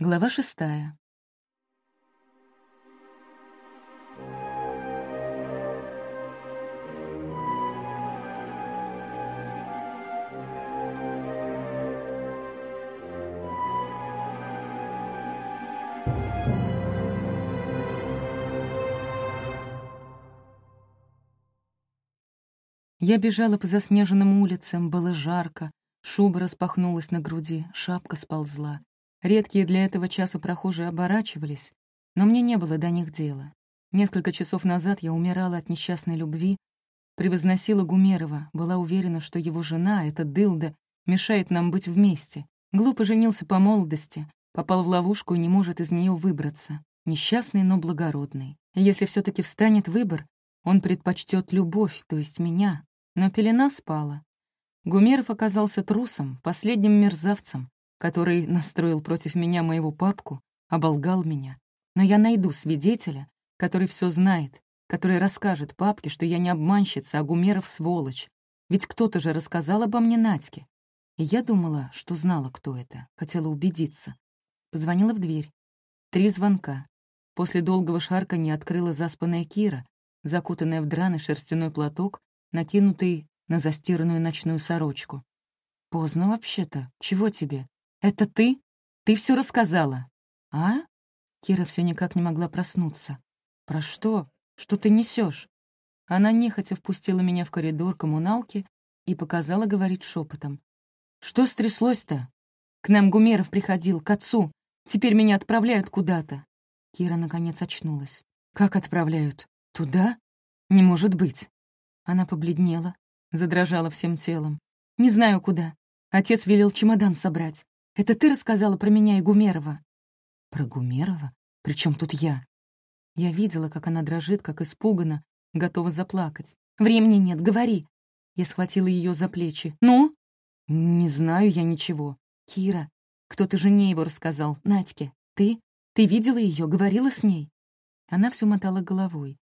Глава шестая. Я бежала по заснеженным улицам, было жарко, шуба распахнулась на груди, шапка сползла. Редкие для этого часа прохожие оборачивались, но мне не было до них дела. Несколько часов назад я умирала от несчастной любви, превозносила Гумерова, была уверена, что его жена, эта дылда, мешает нам быть вместе. Глупо женился по молодости, попал в ловушку и не может из нее выбраться. Несчастный, но благородный. И если все таки встанет выбор, он предпочтет любовь, то есть меня. Но пелена спала. Гумеров оказался трусом, последним мерзавцем, который настроил против меня моего папку, оболгал меня. Но я найду свидетеля, который все знает, который расскажет папке, что я не обманщица, а Гумеров сволочь. Ведь кто-то же рассказал обо мне Надьке. И я думала, что знала, кто это, хотела убедиться. Позвонила в дверь. Три звонка. После долгого шарка не открыла заспанная Кира, закутанная в драный шерстяной платок, накинутый на застиранную ночную сорочку. «Поздно вообще-то. Чего тебе?» «Это ты? Ты все рассказала?» «А?» Кира все никак не могла проснуться. «Про что? Что ты несешь? Она нехотя впустила меня в коридор коммуналки и показала говорить шепотом. «Что стряслось-то? К нам Гумеров приходил, к отцу. Теперь меня отправляют куда-то». Кира наконец очнулась. «Как отправляют? Туда? Не может быть». Она побледнела, задрожала всем телом. «Не знаю, куда. Отец велел чемодан собрать. Это ты рассказала про меня и Гумерова?» «Про Гумерова? Причем тут я?» Я видела, как она дрожит, как испугана, готова заплакать. «Времени нет, говори!» Я схватила ее за плечи. «Ну?» «Не знаю я ничего. Кира, кто-то жене его рассказал, Надьке. Ты? Ты видела ее, говорила с ней?» Она все мотала головой.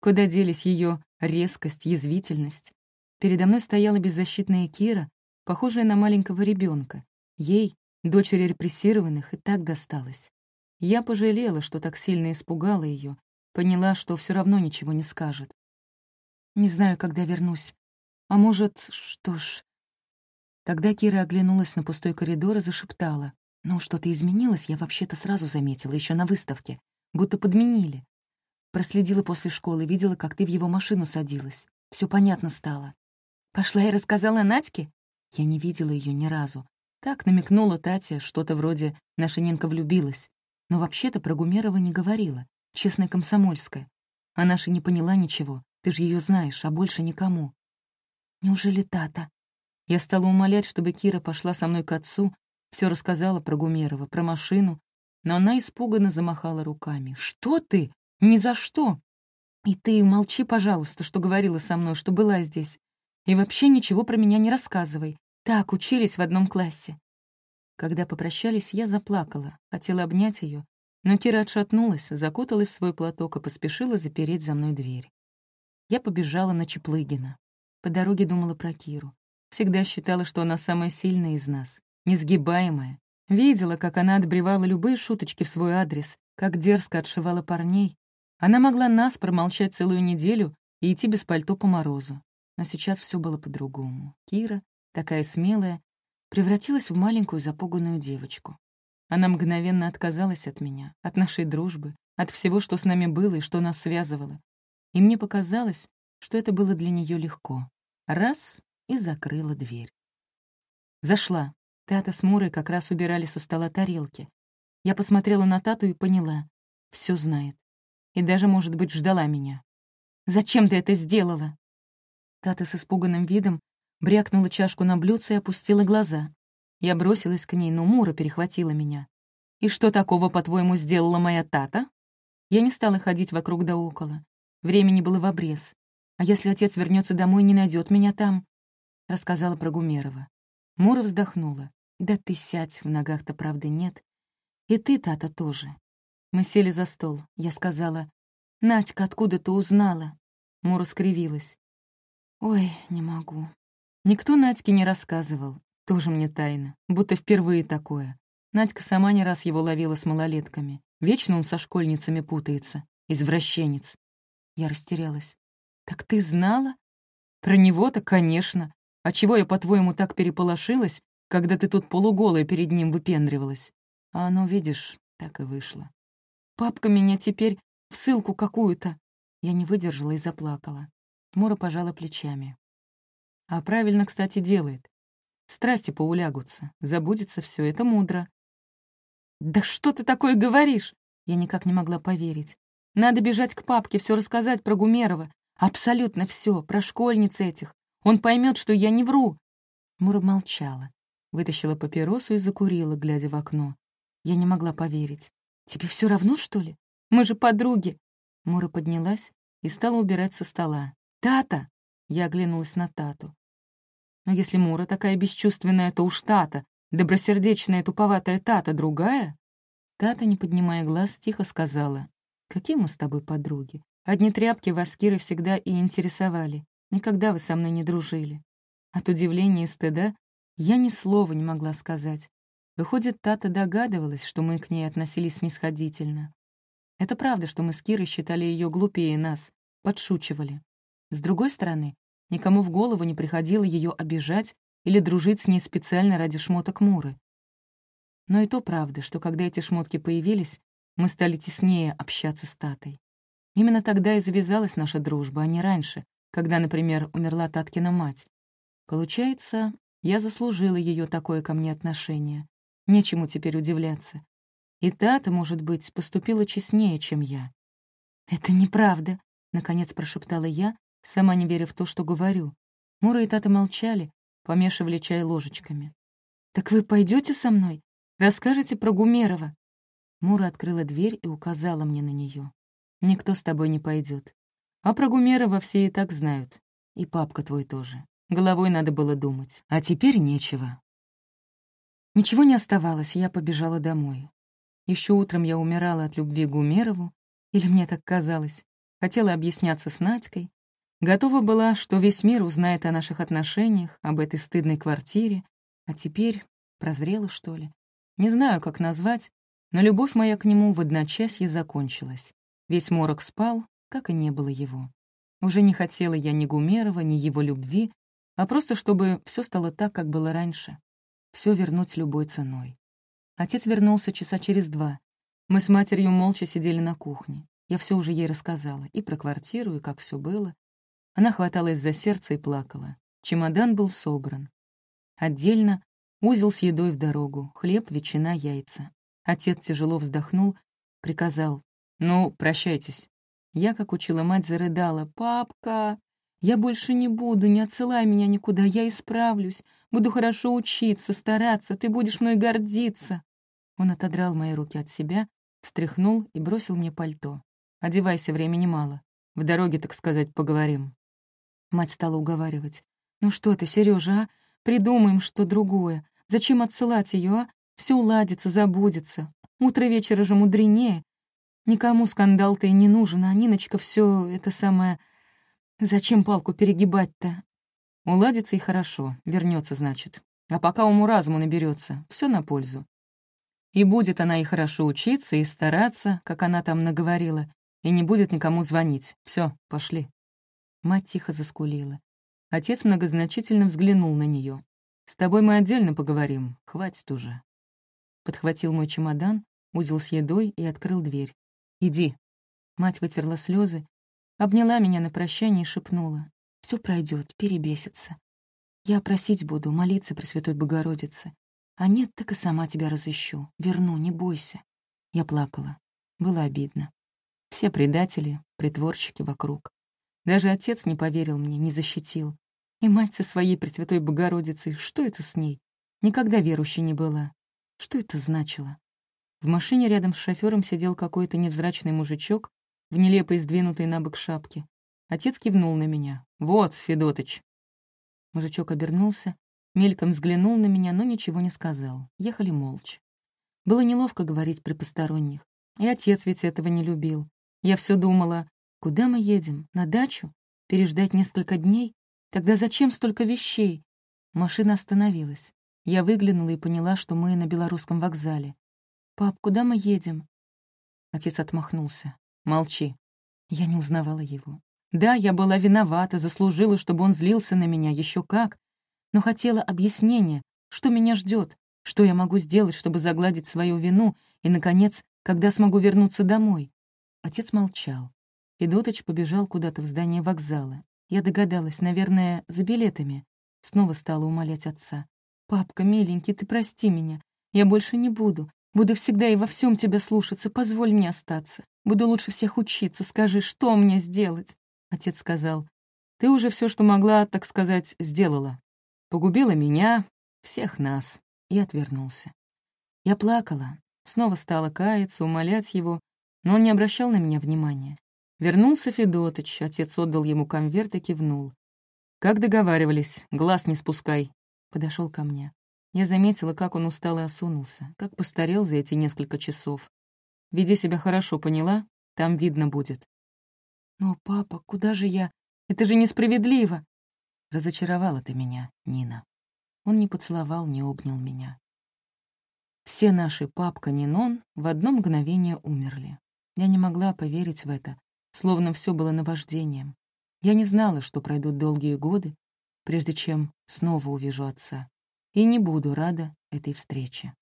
Куда делись ее резкость, язвительность? Передо мной стояла беззащитная Кира, похожая на маленького ребенка. Ей, Дочери репрессированных и так досталось. Я пожалела, что так сильно испугала ее, поняла, что все равно ничего не скажет. Не знаю, когда вернусь. А может, что ж... Тогда Кира оглянулась на пустой коридор и зашептала. «Ну, что-то изменилось, я вообще-то сразу заметила, еще на выставке. Будто подменили. Проследила после школы, видела, как ты в его машину садилась. Все понятно стало. Пошла и рассказала Надьке? Я не видела ее ни разу. Так намекнула Татья, что-то вроде «Нашиненко влюбилась». Но вообще-то про Гумерова не говорила. Честная комсомольская. А наша не поняла ничего. Ты же ее знаешь, а больше никому. Неужели Тата? Я стала умолять, чтобы Кира пошла со мной к отцу, все рассказала про Гумерова, про машину, но она испуганно замахала руками. «Что ты? Ни за что!» «И ты молчи, пожалуйста, что говорила со мной, что была здесь. И вообще ничего про меня не рассказывай. Так, учились в одном классе. Когда попрощались, я заплакала, хотела обнять ее, но Кира отшатнулась, закуталась в свой платок и поспешила запереть за мной дверь. Я побежала на Чеплыгина. По дороге думала про Киру. Всегда считала, что она самая сильная из нас, несгибаемая. Видела, как она отбревала любые шуточки в свой адрес, как дерзко отшивала парней. Она могла нас промолчать целую неделю и идти без пальто по морозу. Но сейчас все было по-другому. Кира такая смелая, превратилась в маленькую запуганную девочку. Она мгновенно отказалась от меня, от нашей дружбы, от всего, что с нами было и что нас связывало. И мне показалось, что это было для нее легко. Раз — и закрыла дверь. Зашла. Тата с Мурой как раз убирали со стола тарелки. Я посмотрела на Тату и поняла. все знает. И даже, может быть, ждала меня. «Зачем ты это сделала?» Тата с испуганным видом брякнула чашку на блюдце и опустила глаза. Я бросилась к ней, но Мура перехватила меня. «И что такого, по-твоему, сделала моя тата?» Я не стала ходить вокруг да около. Времени было в обрез. «А если отец вернется домой и не найдет меня там?» Рассказала про Гумерова. Мура вздохнула. «Да ты сядь, в ногах-то правды нет. И ты, тата, тоже». Мы сели за стол. Я сказала, «Надька, откуда ты узнала?» Мура скривилась. «Ой, не могу. Никто Надьке не рассказывал. Тоже мне тайна. Будто впервые такое. Надька сама не раз его ловила с малолетками. Вечно он со школьницами путается. Извращенец. Я растерялась. «Так ты знала?» «Про него-то, конечно. А чего я, по-твоему, так переполошилась, когда ты тут полуголая перед ним выпендривалась? А оно, видишь, так и вышло. Папка меня теперь в ссылку какую-то». Я не выдержала и заплакала. Мура пожала плечами. А правильно, кстати, делает. Страсти поулягутся, забудется все, это мудро. «Да что ты такое говоришь?» Я никак не могла поверить. «Надо бежать к папке, все рассказать про Гумерова. Абсолютно все, про школьниц этих. Он поймет, что я не вру». Мура молчала, вытащила папиросу и закурила, глядя в окно. Я не могла поверить. «Тебе все равно, что ли? Мы же подруги!» Мура поднялась и стала убирать со стола. «Тата!» — я оглянулась на Тату. «Но если Мура такая бесчувственная, то уж Тата, добросердечная туповатая Тата другая?» Тата, не поднимая глаз, тихо сказала. «Какие мы с тобой подруги? Одни тряпки вас, Киры, всегда и интересовали. Никогда вы со мной не дружили». От удивления и стыда я ни слова не могла сказать. Выходит, Тата догадывалась, что мы к ней относились снисходительно. Это правда, что мы с Кирой считали ее глупее нас, подшучивали. С другой стороны, никому в голову не приходило ее обижать или дружить с ней специально ради шмоток Муры. Но и то правда, что когда эти шмотки появились, мы стали теснее общаться с Татой. Именно тогда и завязалась наша дружба, а не раньше, когда, например, умерла Таткина мать. Получается, я заслужила ее такое ко мне отношение. Нечему теперь удивляться. И Тата, может быть, поступила честнее, чем я. «Это неправда», — наконец прошептала я, сама не веря в то, что говорю. Мура и Тата молчали, помешивали чай ложечками. «Так вы пойдете со мной? Расскажете про Гумерова?» Мура открыла дверь и указала мне на нее. «Никто с тобой не пойдет. А про Гумерова все и так знают. И папка твой тоже. Головой надо было думать. А теперь нечего. Ничего не оставалось, я побежала домой. Еще утром я умирала от любви к Гумерову, или мне так казалось. Хотела объясняться с Надькой. Готова была, что весь мир узнает о наших отношениях, об этой стыдной квартире. А теперь прозрела, что ли. Не знаю, как назвать, но любовь моя к нему в одночасье закончилась. Весь морок спал, как и не было его. Уже не хотела я ни Гумерова, ни его любви, а просто чтобы все стало так, как было раньше все вернуть любой ценой. Отец вернулся часа через два. Мы с матерью молча сидели на кухне. Я все уже ей рассказала, и про квартиру, и как все было. Она хваталась за сердце и плакала. Чемодан был собран. Отдельно узел с едой в дорогу, хлеб, ветчина, яйца. Отец тяжело вздохнул, приказал «Ну, прощайтесь». Я, как учила мать, зарыдала «Папка, я больше не буду, не отсылай меня никуда, я исправлюсь. Буду хорошо учиться, стараться, ты будешь мной гордиться». Он отодрал мои руки от себя, встряхнул и бросил мне пальто. «Одевайся, времени мало. В дороге, так сказать, поговорим». Мать стала уговаривать. «Ну что ты, Сережа, а? Придумаем что другое. Зачем отсылать ее, а? Все уладится, забудется. Утро вечера же мудренее. Никому скандал-то и не нужен, а Ниночка все это самое Зачем палку перегибать-то? Уладится и хорошо, вернется, значит. А пока уму-разуму наберется, все на пользу. И будет она и хорошо учиться, и стараться, как она там наговорила, и не будет никому звонить. Все, пошли. Мать тихо заскулила. Отец многозначительно взглянул на нее. «С тобой мы отдельно поговорим, хватит уже». Подхватил мой чемодан, узел с едой и открыл дверь. «Иди». Мать вытерла слезы Обняла меня на прощание и шепнула. Все пройдет, перебесится. Я просить буду, молиться Пресвятой Богородице. А нет, так и сама тебя разыщу. Верну, не бойся». Я плакала. Было обидно. Все предатели, притворщики вокруг. Даже отец не поверил мне, не защитил. И мать со своей Пресвятой Богородицей, что это с ней? Никогда верующей не была. Что это значило? В машине рядом с шофером сидел какой-то невзрачный мужичок в нелепой сдвинутой на бок шапке. Отец кивнул на меня. «Вот, Федотыч». Мужичок обернулся, мельком взглянул на меня, но ничего не сказал. Ехали молча. Было неловко говорить при посторонних. И отец ведь этого не любил. Я все думала, куда мы едем? На дачу? Переждать несколько дней? Тогда зачем столько вещей? Машина остановилась. Я выглянула и поняла, что мы на белорусском вокзале. «Пап, куда мы едем?» Отец отмахнулся. «Молчи». Я не узнавала его. Да, я была виновата, заслужила, чтобы он злился на меня, еще как, но хотела объяснения, что меня ждет, что я могу сделать, чтобы загладить свою вину, и, наконец, когда смогу вернуться домой. Отец молчал. Федотыч побежал куда-то в здание вокзала. Я догадалась, наверное, за билетами. Снова стала умолять отца. «Папка, миленький, ты прости меня. Я больше не буду. Буду всегда и во всем тебя слушаться. Позволь мне остаться. Буду лучше всех учиться. Скажи, что мне сделать?» Отец сказал. «Ты уже все, что могла, так сказать, сделала. Погубила меня, всех нас». И отвернулся. Я плакала. Снова стала каяться, умолять его, но он не обращал на меня внимания. Вернулся Федотыч, отец отдал ему конверт и кивнул. «Как договаривались, глаз не спускай», — подошел ко мне. Я заметила, как он устал и осунулся, как постарел за эти несколько часов. «Веди себя хорошо, поняла? Там видно будет». «Но, папа, куда же я? Это же несправедливо!» Разочаровала ты меня, Нина. Он не поцеловал, не обнял меня. Все наши папка Нинон в одно мгновение умерли. Я не могла поверить в это, словно все было наваждением. Я не знала, что пройдут долгие годы, прежде чем снова увижу отца и не буду рада этой встрече.